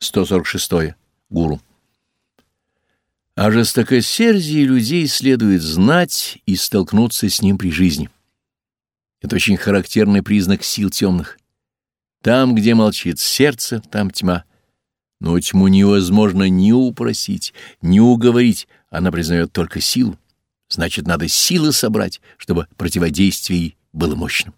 146. Гуру. О жестокосердии людей следует знать и столкнуться с ним при жизни. Это очень характерный признак сил темных. Там, где молчит сердце, там тьма. Но тьму невозможно ни упросить, ни уговорить, она признает только силу. Значит, надо силы собрать, чтобы противодействие было мощным.